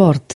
sport.